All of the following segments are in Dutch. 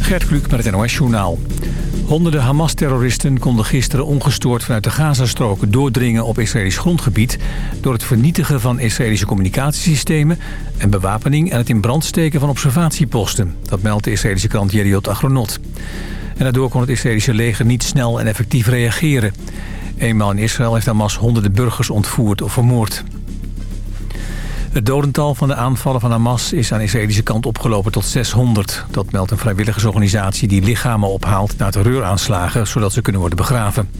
Gert Kluk met het NOS-journaal. Honderden Hamas-terroristen konden gisteren ongestoord vanuit de Gazastroken doordringen op Israëlisch grondgebied... door het vernietigen van Israëlische communicatiesystemen en bewapening... en het in brand steken van observatieposten. Dat meldt de Israëlische krant Yeriot Agronot. En daardoor kon het Israëlische leger niet snel en effectief reageren. Eenmaal in Israël heeft Hamas honderden burgers ontvoerd of vermoord. Het dodental van de aanvallen van Hamas is aan de Israëlische kant opgelopen tot 600. Dat meldt een vrijwilligersorganisatie die lichamen ophaalt na terreuraanslagen... zodat ze kunnen worden begraven.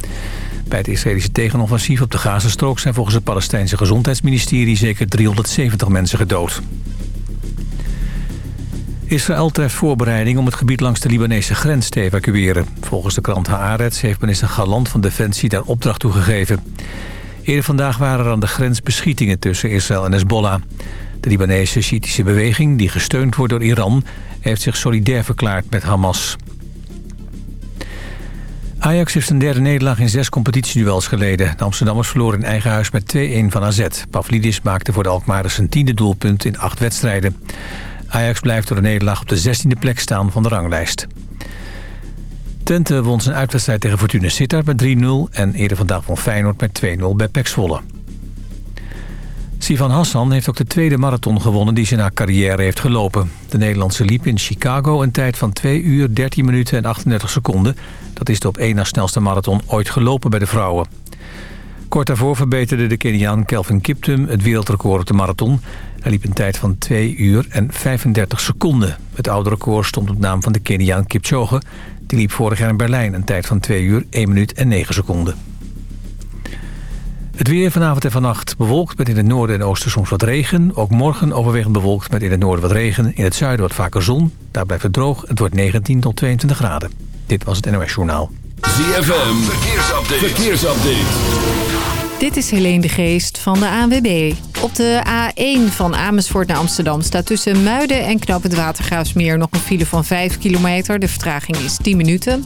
Bij het Israëlische tegenoffensief op de Gazastrook... zijn volgens het Palestijnse Gezondheidsministerie zeker 370 mensen gedood. Israël treft voorbereiding om het gebied langs de Libanese grens te evacueren. Volgens de krant Haaretz heeft minister Galant van Defensie daar opdracht toe gegeven. Eerder vandaag waren er aan de grens beschietingen tussen Israël en Hezbollah. De Libanese Shiïtische beweging, die gesteund wordt door Iran... heeft zich solidair verklaard met Hamas. Ajax heeft een derde nederlaag in zes competitieduels geleden. De Amsterdammers verloren in eigen huis met 2-1 van AZ. Pavlidis maakte voor de Alkmaarders een tiende doelpunt in acht wedstrijden. Ajax blijft door de nederlaag op de 16e plek staan van de ranglijst. Twente won zijn uitwedstrijd tegen Fortuna Sittard met 3-0... en eerder vandaag won Feyenoord met 2-0 bij Pek Zwolle. Sivan Hassan heeft ook de tweede marathon gewonnen die zijn haar carrière heeft gelopen. De Nederlandse liep in Chicago een tijd van 2 uur 13 minuten en 38 seconden. Dat is de op één na snelste marathon ooit gelopen bij de vrouwen. Kort daarvoor verbeterde de Keniaan Kelvin Kiptum het wereldrecord op de marathon. Hij liep een tijd van 2 uur en 35 seconden. Het oude record stond op naam van de Keniaan Kipchoge... Die liep vorig jaar in Berlijn een tijd van 2 uur, 1 minuut en 9 seconden. Het weer vanavond en vannacht bewolkt met in het noorden en oosten soms wat regen. Ook morgen overwegend bewolkt met in het noorden wat regen. In het zuiden wat vaker zon. Daar blijft het droog. Het wordt 19 tot 22 graden. Dit was het NOS Journaal. ZFM, verkeersupdate. verkeersupdate. Dit is Helene de Geest van de ANWB. Op de A1 van Amersfoort naar Amsterdam staat tussen Muiden en Knoop het Watergraafsmeer nog een file van 5 kilometer. De vertraging is 10 minuten.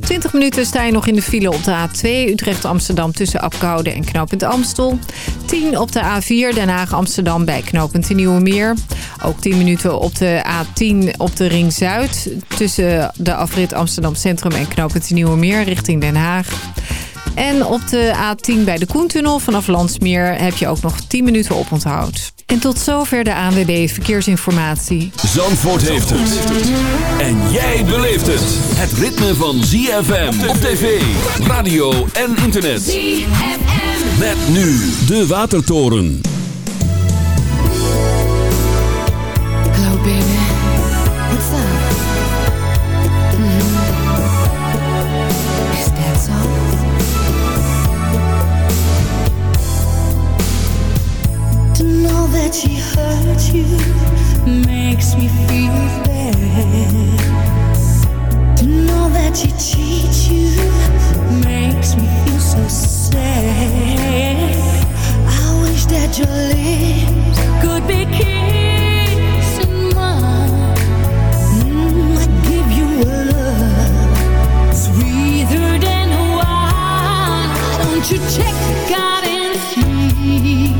20 minuten sta je nog in de file op de A2 Utrecht-Amsterdam tussen Apkoude en Knooppunt Amstel. 10 op de A4 Den Haag-Amsterdam bij Knooppunt de Nieuwe Meer. Ook 10 minuten op de A10 op de Ring Zuid tussen de afrit Amsterdam Centrum en Knooppunt Nieuwe Meer richting Den Haag. En op de A10 bij de Koentunnel vanaf Landsmeer heb je ook nog 10 minuten oponthoud. En tot zover de ANWB Verkeersinformatie. Zandvoort heeft het. En jij beleeft het. Het ritme van ZFM op tv, radio en internet. ZFM. Met nu de Watertoren. You makes me feel bad. Know that she cheats you makes me feel so sad. I wish that Jolie could be kissing. Give you a look sweether than a while. Don't you check out and see?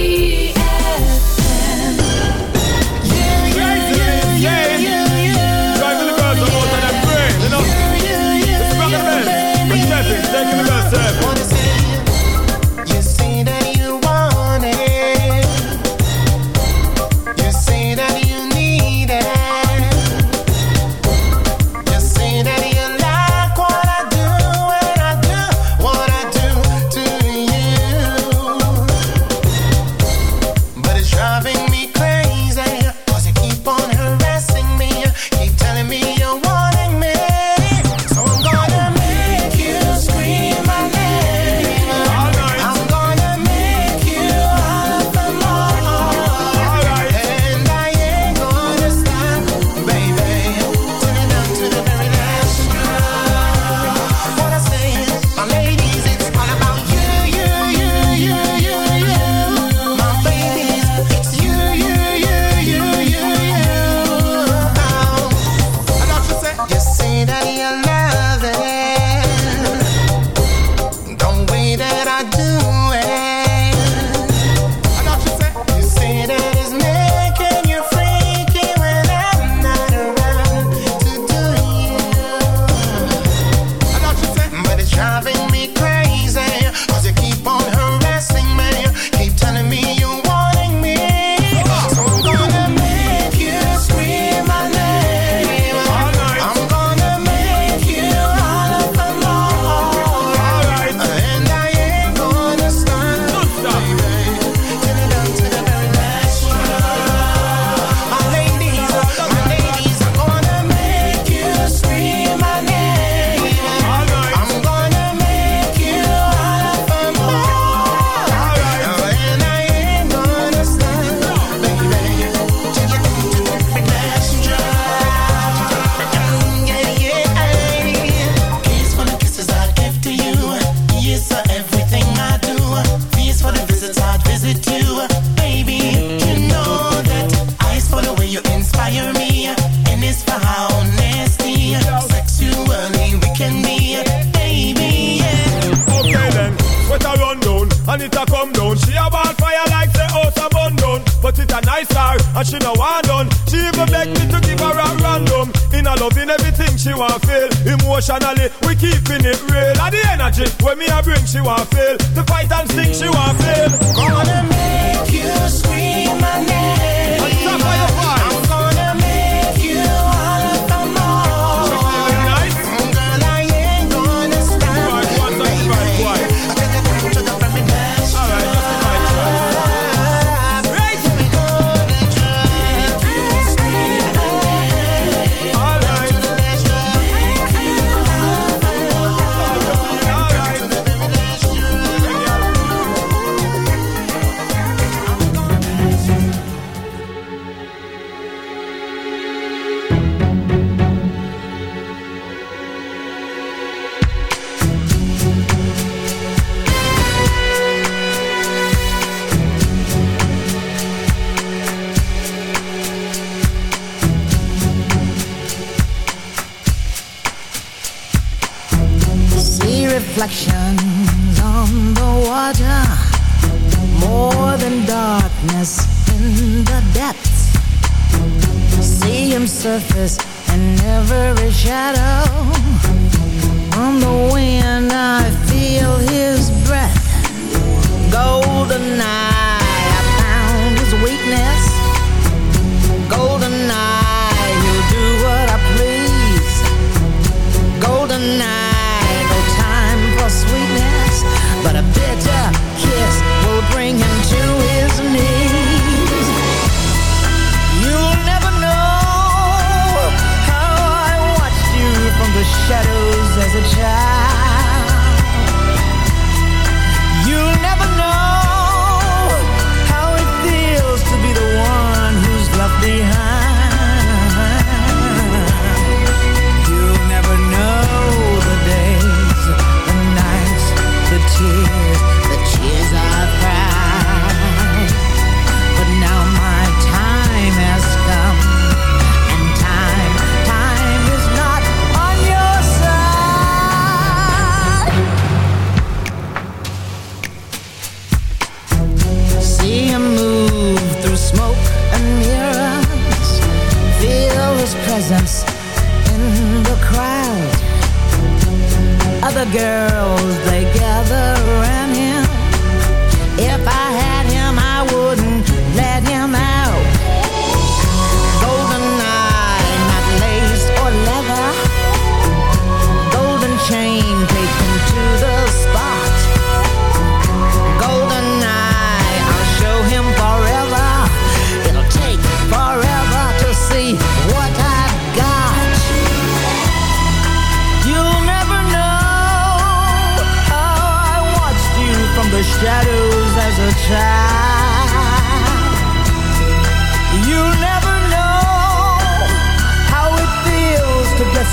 emotionally. We keeping it real. At the energy when me a bring, she want feel. The fight and sting, she want feel. in the depths. See him surface and every shadow. On the wind I feel his breath. Golden eye, I found his weakness. Golden eye, he'll do what I please. Golden eye, no time for sweetness. But a bitter kiss will bring him to his knees. as a child. Other girls, they gather around him. If I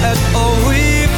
at all we've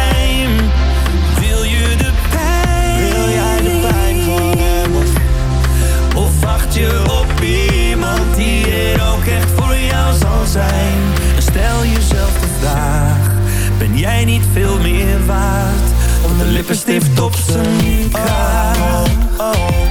En stel jezelf de vraag, ben jij niet veel meer waard? Of de lippenstift op zijn kraag. Oh, oh. oh, oh.